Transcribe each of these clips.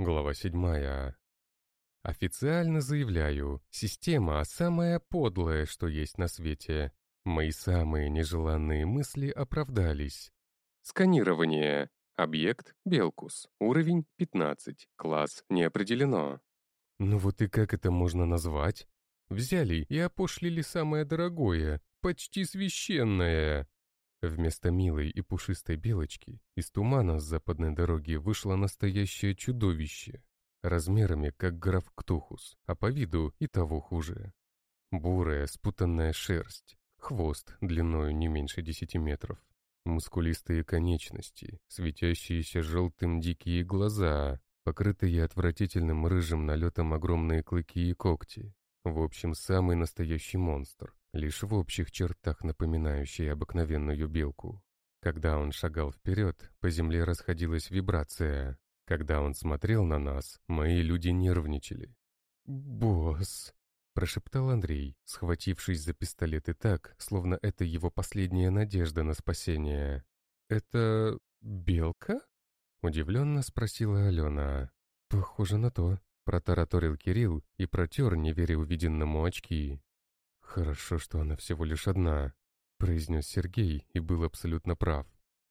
Глава 7. Официально заявляю, система самая подлая, что есть на свете. Мои самые нежеланные мысли оправдались. Сканирование. Объект – Белкус. Уровень – 15. Класс не определено. Ну вот и как это можно назвать? Взяли и опошлили самое дорогое, почти священное. Вместо милой и пушистой белочки из тумана с западной дороги вышло настоящее чудовище, размерами как граф Ктухус, а по виду и того хуже. Бурая спутанная шерсть, хвост длиною не меньше десяти метров, мускулистые конечности, светящиеся желтым дикие глаза, покрытые отвратительным рыжим налетом огромные клыки и когти, в общем, самый настоящий монстр, лишь в общих чертах напоминающий обыкновенную белку. Когда он шагал вперед, по земле расходилась вибрация. Когда он смотрел на нас, мои люди нервничали. «Босс!» — прошептал Андрей, схватившись за пистолет и так, словно это его последняя надежда на спасение. «Это... белка?» — удивленно спросила Алена. «Похоже на то», Протараторил Кирилл и протер, не веря увиденному очки. «Хорошо, что она всего лишь одна», — произнес Сергей и был абсолютно прав.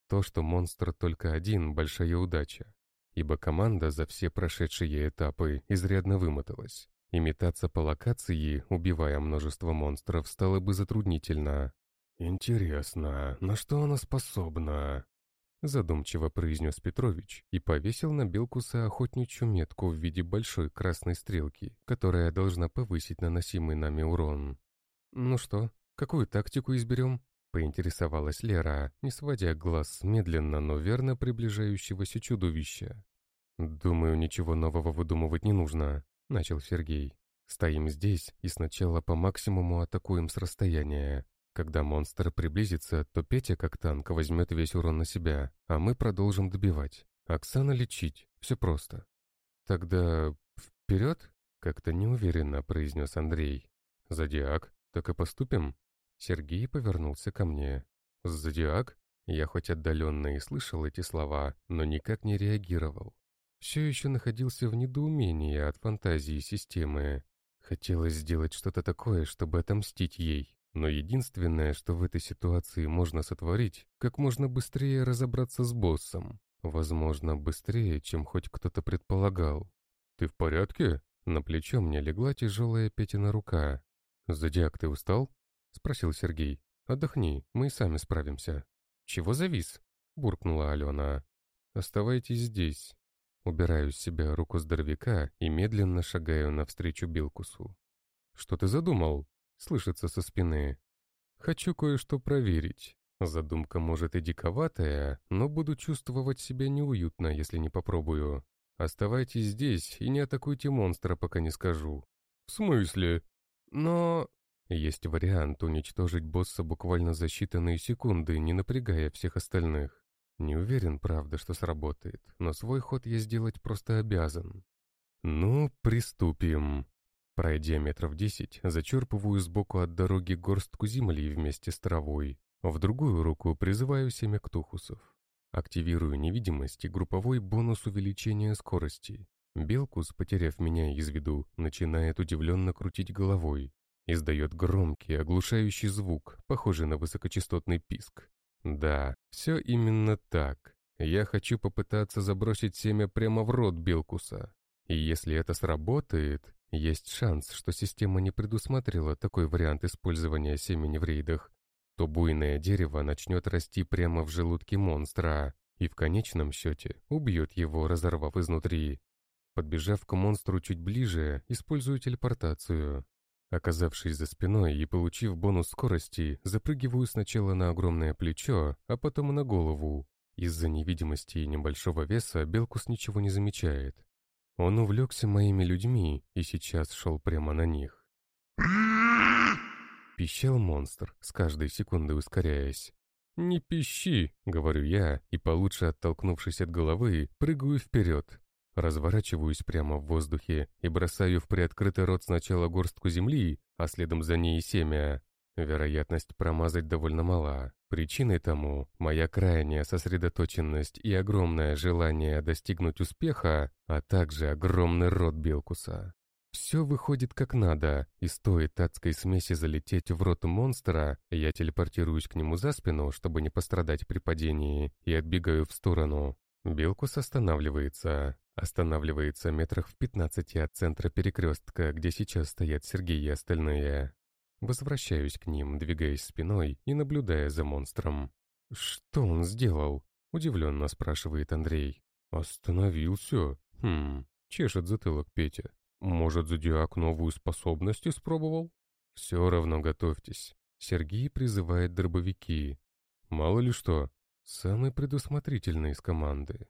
То, что монстр только один — большая удача, ибо команда за все прошедшие этапы изрядно вымоталась. И метаться по локации, убивая множество монстров, стало бы затруднительно. «Интересно, на что она способна?» задумчиво произнес Петрович и повесил на Белкуса охотничью метку в виде большой красной стрелки, которая должна повысить наносимый нами урон. «Ну что, какую тактику изберем?» — поинтересовалась Лера, не сводя глаз медленно, но верно приближающегося чудовища. «Думаю, ничего нового выдумывать не нужно», — начал Сергей. «Стоим здесь и сначала по максимуму атакуем с расстояния. Когда монстр приблизится, то Петя как танк возьмет весь урон на себя, а мы продолжим добивать. Оксана лечить. Все просто. Тогда вперед? Как-то неуверенно произнес Андрей. Зодиак, так и поступим? Сергей повернулся ко мне. Зодиак? Я хоть отдаленно и слышал эти слова, но никак не реагировал. Все еще находился в недоумении от фантазии системы. Хотелось сделать что-то такое, чтобы отомстить ей. Но единственное, что в этой ситуации можно сотворить, как можно быстрее разобраться с боссом. Возможно, быстрее, чем хоть кто-то предполагал. «Ты в порядке?» На плечо мне легла тяжелая Петина рука. «Зодиак, ты устал?» — спросил Сергей. «Отдохни, мы и сами справимся». «Чего завис?» — буркнула Алена. «Оставайтесь здесь». Убираю с себя руку здоровяка и медленно шагаю навстречу Билкусу. «Что ты задумал?» слышится со спины. «Хочу кое-что проверить. Задумка может и диковатая, но буду чувствовать себя неуютно, если не попробую. Оставайтесь здесь и не атакуйте монстра, пока не скажу». «В смысле?» «Но...» Есть вариант уничтожить босса буквально за считанные секунды, не напрягая всех остальных. Не уверен, правда, что сработает, но свой ход я сделать просто обязан. «Ну, приступим». Пройдя метров десять, зачерпываю сбоку от дороги горстку земли вместе с травой. В другую руку призываю семя ктухусов. Активирую невидимость и групповой бонус увеличения скорости. Белкус, потеряв меня из виду, начинает удивленно крутить головой. Издает громкий, оглушающий звук, похожий на высокочастотный писк. Да, все именно так. Я хочу попытаться забросить семя прямо в рот Белкуса. И если это сработает, есть шанс, что система не предусмотрела такой вариант использования семени в рейдах, то буйное дерево начнет расти прямо в желудке монстра и в конечном счете убьет его, разорвав изнутри. Подбежав к монстру чуть ближе, использую телепортацию. Оказавшись за спиной и получив бонус скорости, запрыгиваю сначала на огромное плечо, а потом на голову. Из-за невидимости и небольшого веса Белкус ничего не замечает. Он увлекся моими людьми и сейчас шел прямо на них. Пищал монстр, с каждой секундой ускоряясь. «Не пищи!» — говорю я, и получше оттолкнувшись от головы, прыгаю вперед. Разворачиваюсь прямо в воздухе и бросаю в приоткрытый рот сначала горстку земли, а следом за ней семя. Вероятность промазать довольно мала. Причиной тому моя крайняя сосредоточенность и огромное желание достигнуть успеха, а также огромный рот Белкуса. Все выходит как надо, и стоит адской смеси залететь в рот монстра, я телепортируюсь к нему за спину, чтобы не пострадать при падении, и отбегаю в сторону. Белкус останавливается. Останавливается метрах в 15 от центра перекрестка, где сейчас стоят Сергей и остальные. Возвращаюсь к ним, двигаясь спиной и наблюдая за монстром. «Что он сделал?» — удивленно спрашивает Андрей. «Остановился? Хм, чешет затылок Петя. Может, Зодиак новую способность испробовал?» «Все равно готовьтесь. Сергей призывает дробовики. Мало ли что, самый предусмотрительный из команды».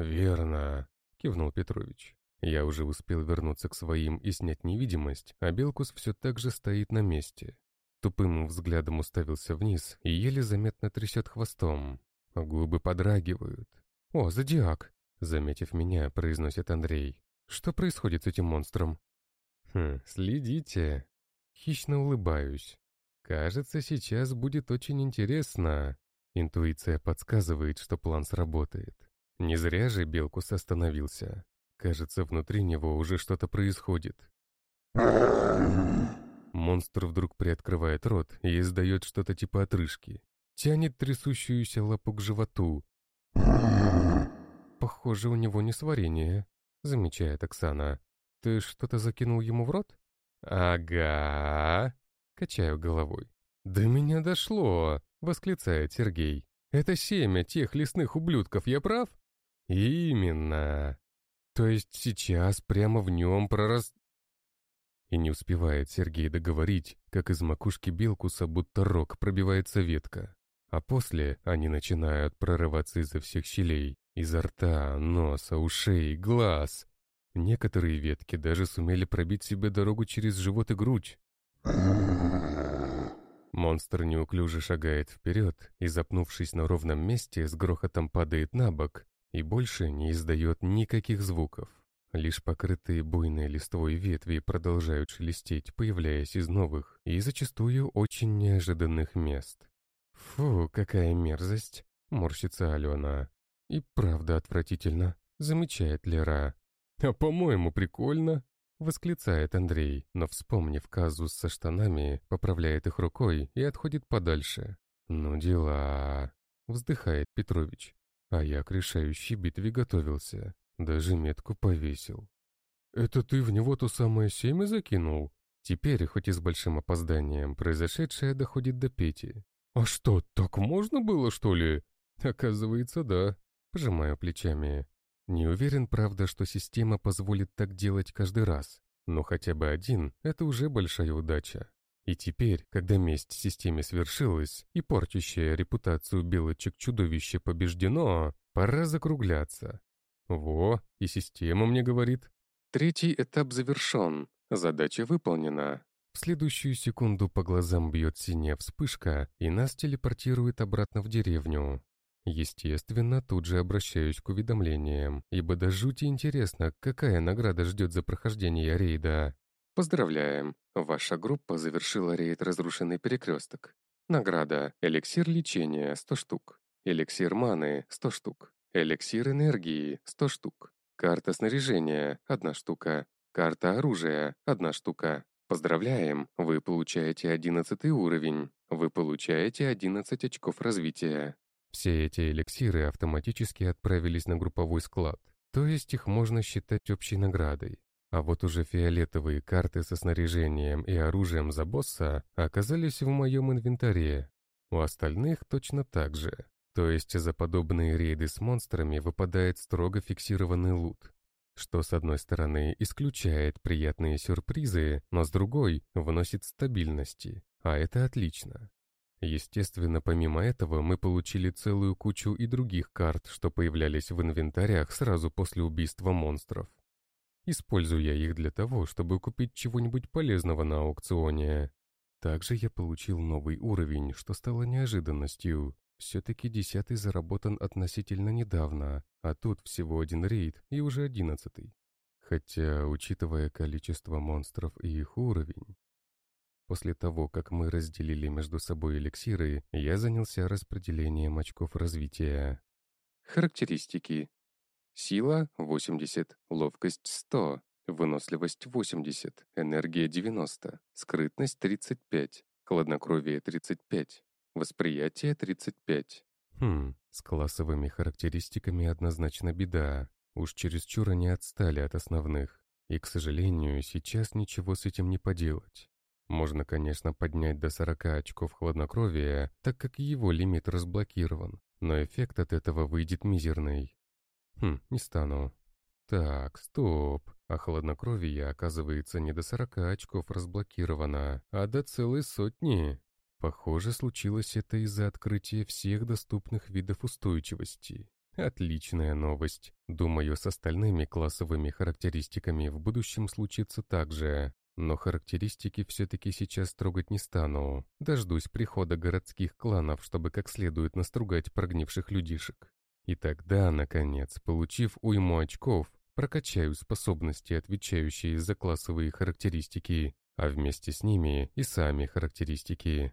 «Верно», — кивнул Петрович. Я уже успел вернуться к своим и снять невидимость, а Белкус все так же стоит на месте. Тупым взглядом уставился вниз и еле заметно трясет хвостом. Губы подрагивают. «О, зодиак!» Заметив меня, произносит Андрей. «Что происходит с этим монстром?» «Хм, следите». Хищно улыбаюсь. «Кажется, сейчас будет очень интересно». Интуиция подсказывает, что план сработает. Не зря же Белкус остановился. Кажется, внутри него уже что-то происходит. Монстр вдруг приоткрывает рот и издает что-то типа отрыжки. Тянет трясущуюся лапу к животу. «Похоже, у него несварение», — замечает Оксана. «Ты что-то закинул ему в рот?» «Ага», — качаю головой. «До меня дошло», — восклицает Сергей. «Это семя тех лесных ублюдков, я прав?» «Именно», то есть сейчас прямо в нем прорас... И не успевает Сергей договорить, как из макушки Белкуса будто рог пробивается ветка. А после они начинают прорываться изо всех щелей. Изо рта, носа, ушей, глаз. Некоторые ветки даже сумели пробить себе дорогу через живот и грудь. Монстр неуклюже шагает вперед и, запнувшись на ровном месте, с грохотом падает на бок, и больше не издает никаких звуков. Лишь покрытые буйной листвой ветви продолжают шелестеть, появляясь из новых и зачастую очень неожиданных мест. «Фу, какая мерзость!» — морщится Алена. «И правда отвратительно», — замечает Лера. «А по-моему, прикольно!» — восклицает Андрей, но, вспомнив казус со штанами, поправляет их рукой и отходит подальше. «Ну дела...» — вздыхает Петрович. А я к решающей битве готовился, даже метку повесил. «Это ты в него то самое семя закинул?» Теперь, хоть и с большим опозданием, произошедшее доходит до Пети. «А что, так можно было, что ли?» «Оказывается, да», — пожимаю плечами. Не уверен, правда, что система позволит так делать каждый раз, но хотя бы один — это уже большая удача. И теперь, когда месть системе свершилась и портящая репутацию белочек чудовище побеждено, пора закругляться. Во, и система мне говорит. Третий этап завершен, задача выполнена. В следующую секунду по глазам бьет синяя вспышка, и нас телепортирует обратно в деревню. Естественно, тут же обращаюсь к уведомлениям, ибо до жути интересно, какая награда ждет за прохождение рейда. Поздравляем! Ваша группа завершила рейд «Разрушенный перекресток». Награда «Эликсир лечения» 100 штук. Эликсир маны 100 штук. Эликсир энергии 100 штук. Карта снаряжения 1 штука. Карта оружия 1 штука. Поздравляем! Вы получаете 11 уровень. Вы получаете 11 очков развития. Все эти эликсиры автоматически отправились на групповой склад, то есть их можно считать общей наградой. А вот уже фиолетовые карты со снаряжением и оружием за босса оказались в моем инвентаре. У остальных точно так же. То есть за подобные рейды с монстрами выпадает строго фиксированный лут. Что с одной стороны исключает приятные сюрпризы, но с другой вносит стабильности. А это отлично. Естественно, помимо этого мы получили целую кучу и других карт, что появлялись в инвентарях сразу после убийства монстров. Использую я их для того, чтобы купить чего-нибудь полезного на аукционе. Также я получил новый уровень, что стало неожиданностью. Все-таки десятый заработан относительно недавно, а тут всего один рейд и уже одиннадцатый. Хотя, учитывая количество монстров и их уровень... после того, как мы разделили между собой эликсиры, я занялся распределением очков развития. Характеристики. Сила — 80, ловкость — 100, выносливость — 80, энергия — 90, скрытность — 35, хладнокровие — 35, восприятие — 35. Хм, с классовыми характеристиками однозначно беда. Уж чересчур они отстали от основных. И, к сожалению, сейчас ничего с этим не поделать. Можно, конечно, поднять до 40 очков хладнокровия, так как его лимит разблокирован, но эффект от этого выйдет мизерный. Хм, не стану. Так, стоп. А хладнокровие, оказывается, не до 40 очков разблокировано, а до целой сотни. Похоже, случилось это из-за открытия всех доступных видов устойчивости. Отличная новость. Думаю, с остальными классовыми характеристиками в будущем случится так же. Но характеристики все-таки сейчас трогать не стану. Дождусь прихода городских кланов, чтобы как следует настругать прогнивших людишек. И тогда, наконец, получив уйму очков, прокачаю способности, отвечающие за классовые характеристики, а вместе с ними и сами характеристики.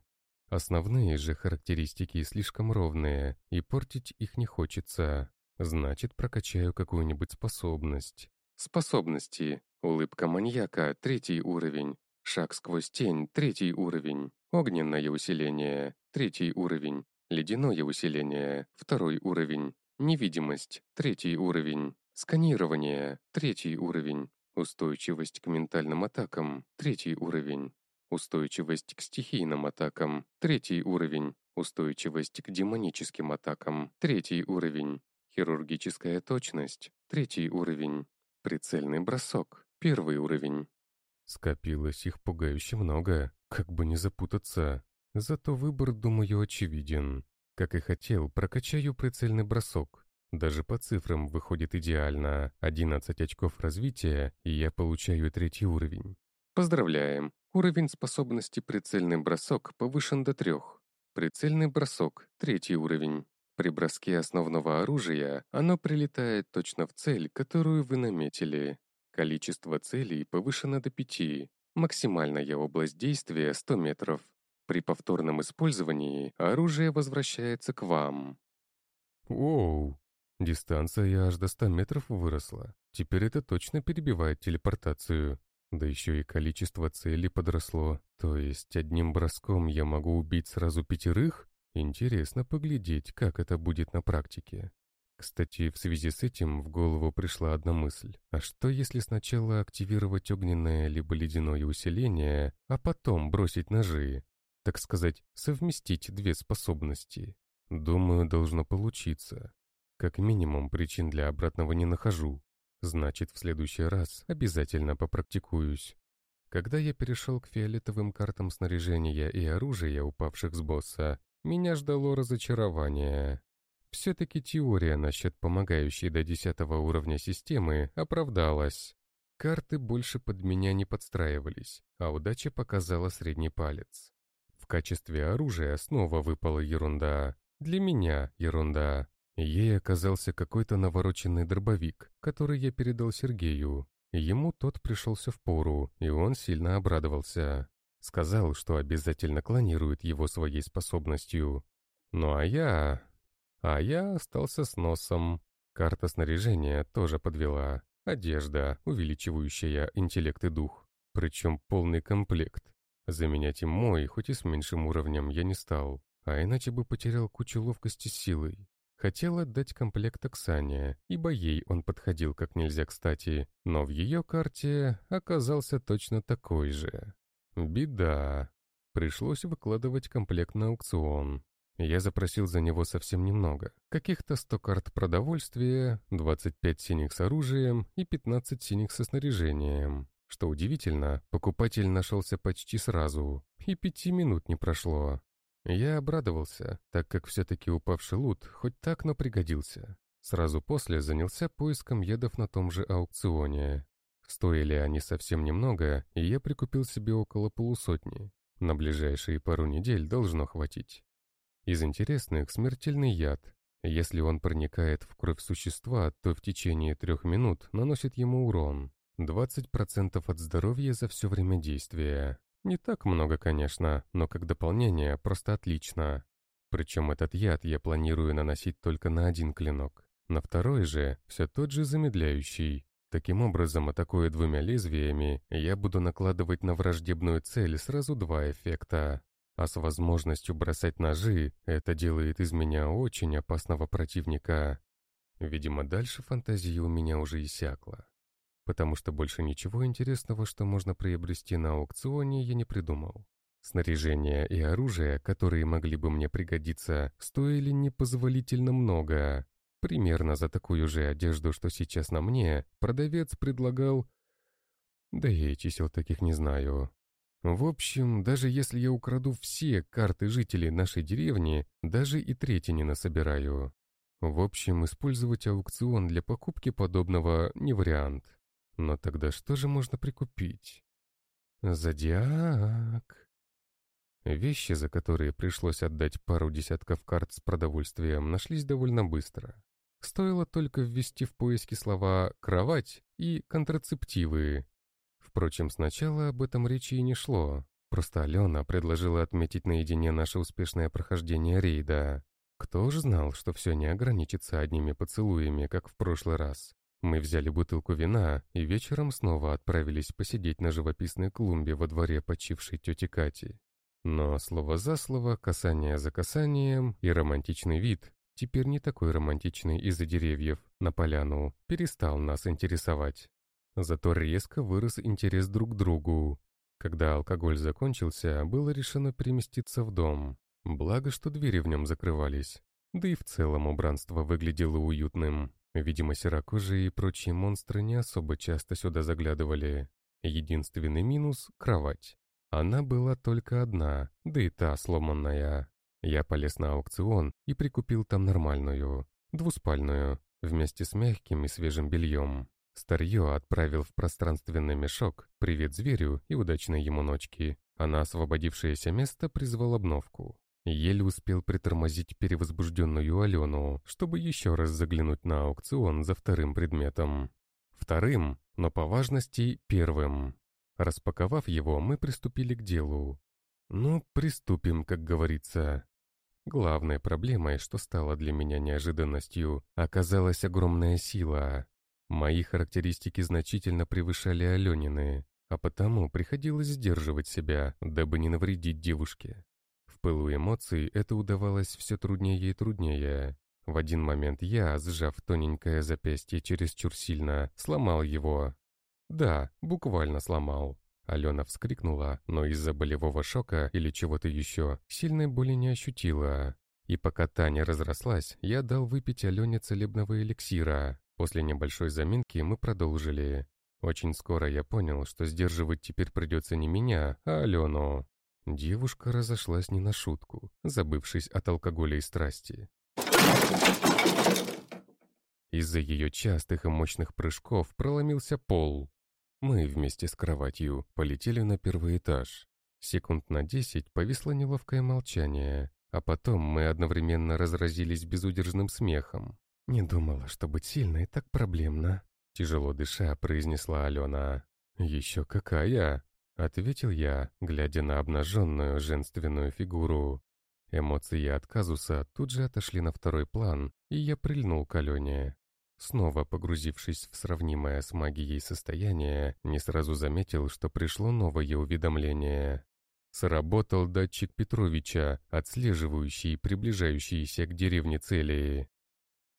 Основные же характеристики слишком ровные, и портить их не хочется. Значит, прокачаю какую-нибудь способность. Способности. Улыбка маньяка, третий уровень. Шаг сквозь тень, третий уровень. Огненное усиление, третий уровень. Ледяное усиление, второй уровень. Невидимость, третий уровень. Сканирование, третий уровень. Устойчивость к ментальным атакам, третий уровень. Устойчивость к стихийным атакам. Третий уровень. Устойчивость к демоническим атакам. Третий уровень. Хирургическая точность. Третий уровень. Прицельный бросок. Первый уровень. Скопилось их пугающе много, как бы не запутаться. Зато выбор, думаю, очевиден. Как и хотел, прокачаю прицельный бросок. Даже по цифрам выходит идеально. 11 очков развития, и я получаю третий уровень. Поздравляем! Уровень способности «Прицельный бросок» повышен до трех. Прицельный бросок — третий уровень. При броске основного оружия оно прилетает точно в цель, которую вы наметили. Количество целей повышено до пяти. Максимальная область действия — 100 метров. При повторном использовании оружие возвращается к вам. Оу, дистанция аж до 100 метров выросла. Теперь это точно перебивает телепортацию. Да еще и количество целей подросло. То есть одним броском я могу убить сразу пятерых? Интересно поглядеть, как это будет на практике. Кстати, в связи с этим в голову пришла одна мысль. А что если сначала активировать огненное либо ледяное усиление, а потом бросить ножи? Так сказать, совместить две способности. Думаю, должно получиться. Как минимум, причин для обратного не нахожу. Значит, в следующий раз обязательно попрактикуюсь. Когда я перешел к фиолетовым картам снаряжения и оружия, упавших с босса, меня ждало разочарование. Все-таки теория насчет помогающей до 10 уровня системы оправдалась. Карты больше под меня не подстраивались, а удача показала средний палец. В качестве оружия снова выпала ерунда. Для меня ерунда. Ей оказался какой-то навороченный дробовик, который я передал Сергею. Ему тот пришелся в пору, и он сильно обрадовался. Сказал, что обязательно клонирует его своей способностью. Ну а я... А я остался с носом. Карта снаряжения тоже подвела. Одежда, увеличивающая интеллект и дух. Причем полный комплект. Заменять им мой, хоть и с меньшим уровнем, я не стал. А иначе бы потерял кучу ловкости силой. Хотел отдать комплект Оксане, ибо ей он подходил как нельзя кстати, но в ее карте оказался точно такой же. Беда. Пришлось выкладывать комплект на аукцион. Я запросил за него совсем немного. Каких-то 100 карт продовольствия, 25 синих с оружием и 15 синих со снаряжением. Что удивительно, покупатель нашелся почти сразу, и пяти минут не прошло. Я обрадовался, так как все-таки упавший лут хоть так, но пригодился. Сразу после занялся поиском едов на том же аукционе. Стоили они совсем немного, и я прикупил себе около полусотни. На ближайшие пару недель должно хватить. Из интересных смертельный яд. Если он проникает в кровь существа, то в течение трех минут наносит ему урон. 20% от здоровья за все время действия. Не так много, конечно, но как дополнение просто отлично. Причем этот яд я планирую наносить только на один клинок. На второй же все тот же замедляющий. Таким образом, атакуя двумя лезвиями, я буду накладывать на враждебную цель сразу два эффекта. А с возможностью бросать ножи это делает из меня очень опасного противника. Видимо, дальше фантазия у меня уже иссякла. Потому что больше ничего интересного, что можно приобрести на аукционе, я не придумал. Снаряжение и оружие, которые могли бы мне пригодиться, стоили непозволительно много. Примерно за такую же одежду, что сейчас на мне, продавец предлагал... Да я и чисел таких не знаю. В общем, даже если я украду все карты жителей нашей деревни, даже и третьи не насобираю. В общем, использовать аукцион для покупки подобного не вариант. Но тогда что же можно прикупить? Зодиак. Вещи, за которые пришлось отдать пару десятков карт с продовольствием, нашлись довольно быстро. Стоило только ввести в поиски слова «кровать» и «контрацептивы». Впрочем, сначала об этом речи и не шло. Просто Алена предложила отметить наедине наше успешное прохождение рейда. Кто ж знал, что все не ограничится одними поцелуями, как в прошлый раз. Мы взяли бутылку вина и вечером снова отправились посидеть на живописной клумбе во дворе почившей тети Кати. Но слово за слово, касание за касанием и романтичный вид, теперь не такой романтичный из-за деревьев, на поляну, перестал нас интересовать. Зато резко вырос интерес друг к другу. Когда алкоголь закончился, было решено переместиться в дом. Благо, что двери в нем закрывались. Да и в целом убранство выглядело уютным. Видимо, серокожие и прочие монстры не особо часто сюда заглядывали. Единственный минус — кровать. Она была только одна, да и та сломанная. Я полез на аукцион и прикупил там нормальную, двуспальную, вместе с мягким и свежим бельем. Старье отправил в пространственный мешок, привет зверю и удачной ему ночки, а на освободившееся место призвал обновку. Еле успел притормозить перевозбужденную Алену, чтобы еще раз заглянуть на аукцион за вторым предметом. Вторым, но по важности первым. Распаковав его, мы приступили к делу. Ну, приступим, как говорится. Главной проблемой, что стало для меня неожиданностью, оказалась огромная сила. Мои характеристики значительно превышали Аленины, а потому приходилось сдерживать себя, дабы не навредить девушке. Пылу эмоций это удавалось все труднее и труднее. В один момент я, сжав тоненькое запястье чересчур сильно, сломал его, да, буквально сломал. Алена вскрикнула, но из-за болевого шока или чего-то еще сильной боли не ощутила. И пока Таня разрослась, я дал выпить Алене целебного эликсира. После небольшой заминки мы продолжили. Очень скоро я понял, что сдерживать теперь придется не меня, а Алену. Девушка разошлась не на шутку, забывшись от алкоголя и страсти. Из-за ее частых и мощных прыжков проломился пол. Мы вместе с кроватью полетели на первый этаж. Секунд на десять повисло неловкое молчание, а потом мы одновременно разразились безудержным смехом. «Не думала, что быть сильной так проблемно», — тяжело дыша произнесла Алена. «Еще какая?» — ответил я, глядя на обнаженную женственную фигуру. Эмоции от казуса тут же отошли на второй план, и я прильнул к Алене. Снова погрузившись в сравнимое с магией состояние, не сразу заметил, что пришло новое уведомление. Сработал датчик Петровича, отслеживающий приближающиеся к деревне цели.